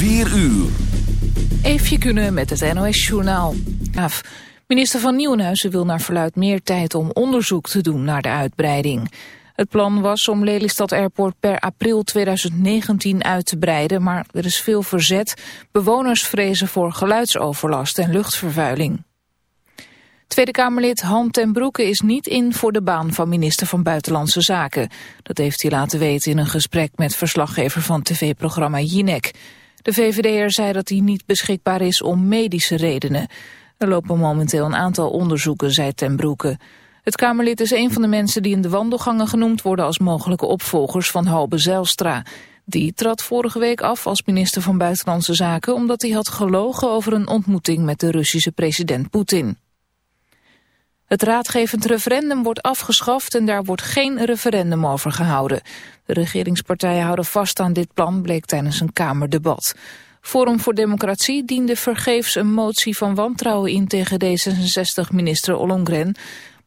4 uur. Eefje kunnen met het NOS-journaal. Minister van Nieuwenhuizen wil naar verluid meer tijd om onderzoek te doen naar de uitbreiding. Het plan was om Lelystad Airport per april 2019 uit te breiden, maar er is veel verzet. Bewoners vrezen voor geluidsoverlast en luchtvervuiling. Tweede Kamerlid Han ten Broeke is niet in voor de baan van minister van Buitenlandse Zaken. Dat heeft hij laten weten in een gesprek met verslaggever van tv-programma Jinek. De VVD'er zei dat hij niet beschikbaar is om medische redenen. Er lopen momenteel een aantal onderzoeken, zei ten Broeke. Het Kamerlid is een van de mensen die in de wandelgangen genoemd worden als mogelijke opvolgers van Halbe Zijlstra. Die trad vorige week af als minister van Buitenlandse Zaken omdat hij had gelogen over een ontmoeting met de Russische president Poetin. Het raadgevend referendum wordt afgeschaft en daar wordt geen referendum over gehouden. De regeringspartijen houden vast aan dit plan, bleek tijdens een Kamerdebat. Forum voor Democratie diende vergeefs een motie van wantrouwen in tegen D66-minister Ollongren.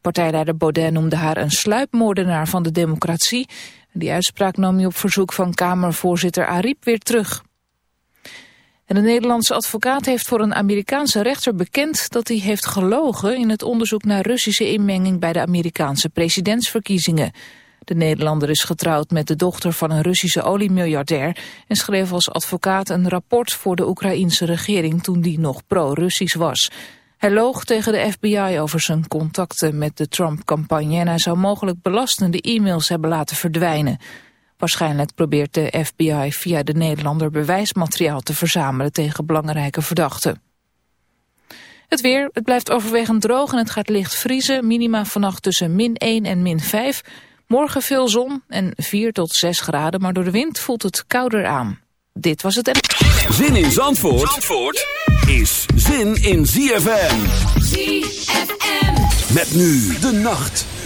Partijleider Baudet noemde haar een sluipmoordenaar van de democratie. Die uitspraak nam hij op verzoek van Kamervoorzitter Ariep weer terug. De Nederlandse advocaat heeft voor een Amerikaanse rechter bekend dat hij heeft gelogen in het onderzoek naar Russische inmenging bij de Amerikaanse presidentsverkiezingen. De Nederlander is getrouwd met de dochter van een Russische oliemiljardair en schreef als advocaat een rapport voor de Oekraïense regering toen die nog pro-Russisch was. Hij loog tegen de FBI over zijn contacten met de Trump-campagne en hij zou mogelijk belastende e-mails hebben laten verdwijnen. Waarschijnlijk probeert de FBI via de Nederlander bewijsmateriaal te verzamelen tegen belangrijke verdachten. Het weer, het blijft overwegend droog en het gaat licht vriezen. Minima vannacht tussen min 1 en min 5. Morgen veel zon en 4 tot 6 graden, maar door de wind voelt het kouder aan. Dit was het... Zin in Zandvoort, Zandvoort is zin in ZFM. ZFM. Met nu de nacht.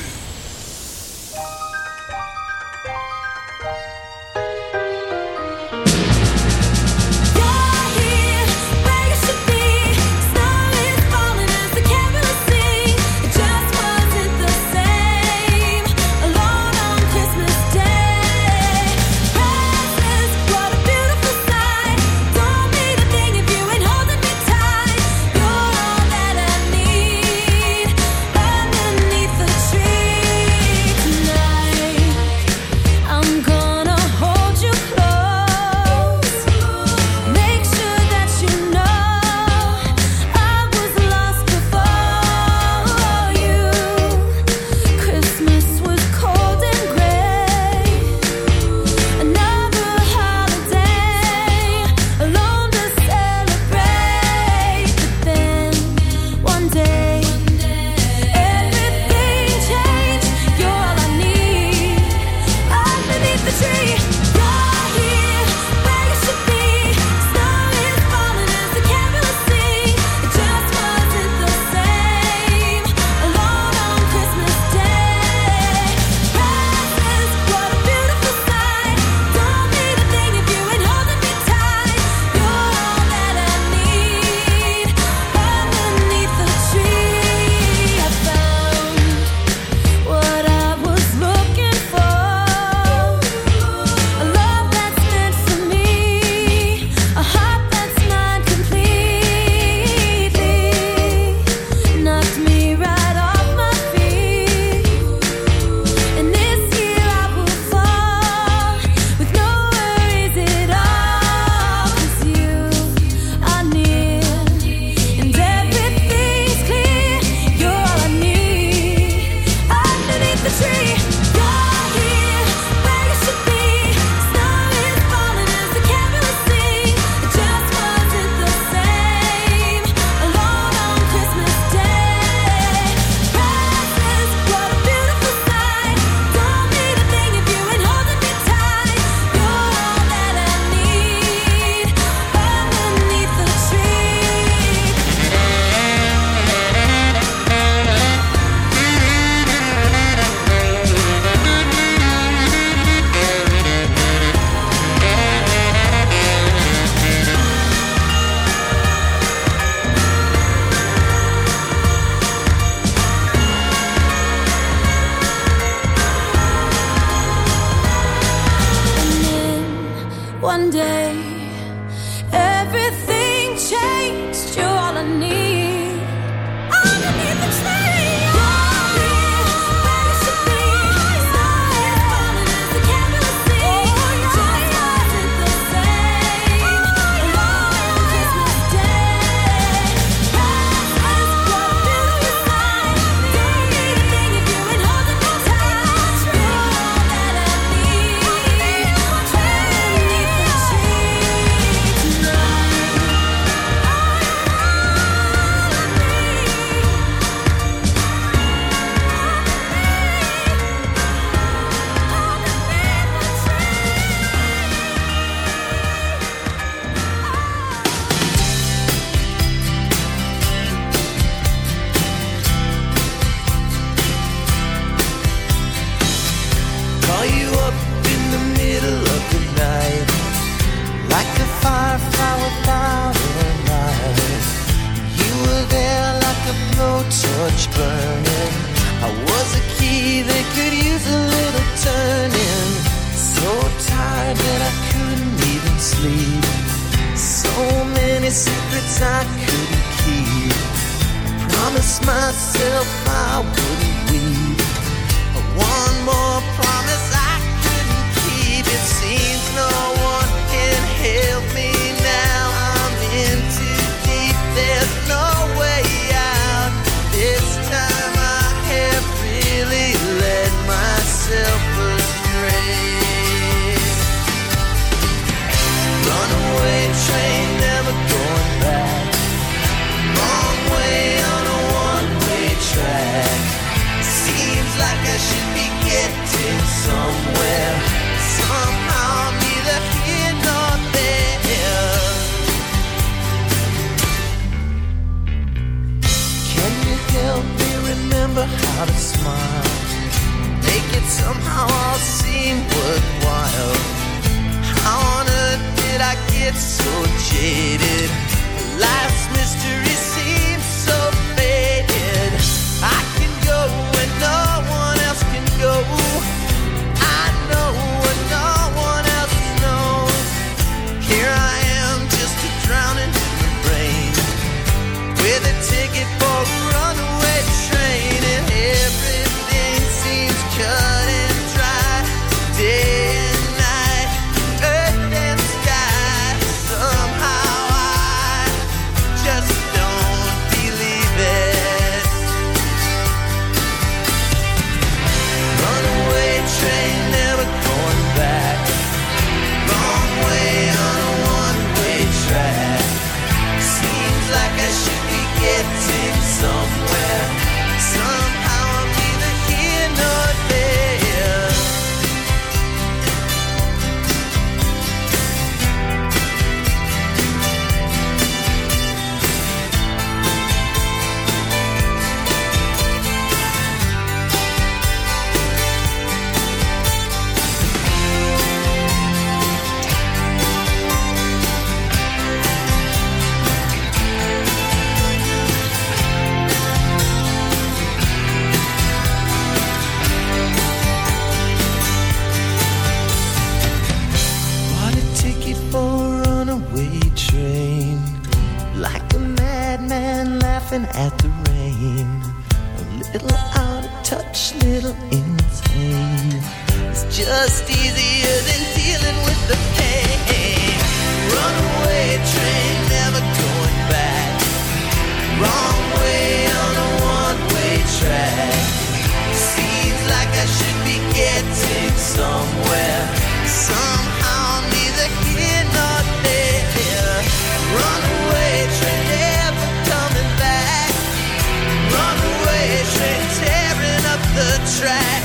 track.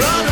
Run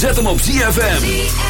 Zet hem op ZFM.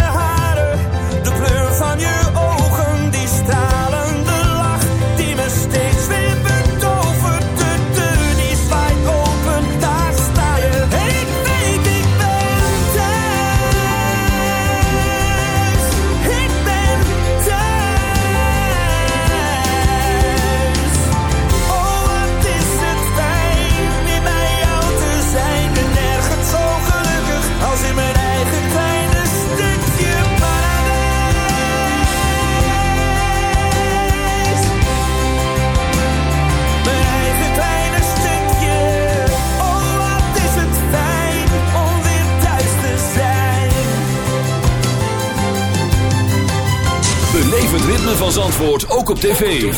ook op tv.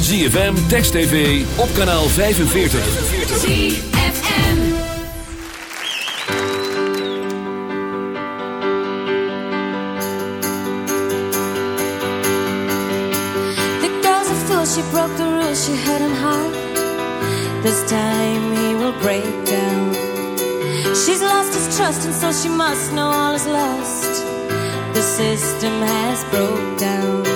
ZFM, Text TV, op kanaal 45. ZFM. The girl's a fool, she broke the rules she had in heart. This time he will break down. She's lost his trust, and so she must know all is lost. The system has broke down.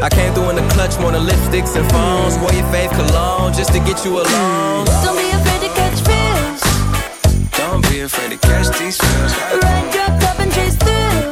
I came through in the clutch more than lipsticks and phones. Wore your fave cologne just to get you alone. Don't be afraid to catch fish. Don't be afraid to catch these. Ride your cup and chase thrills.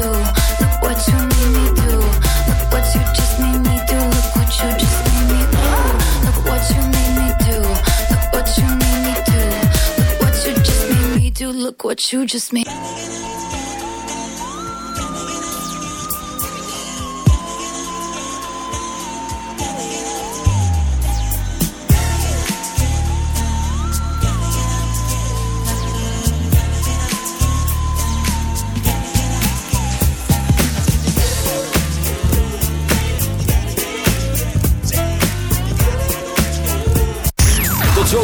You just made.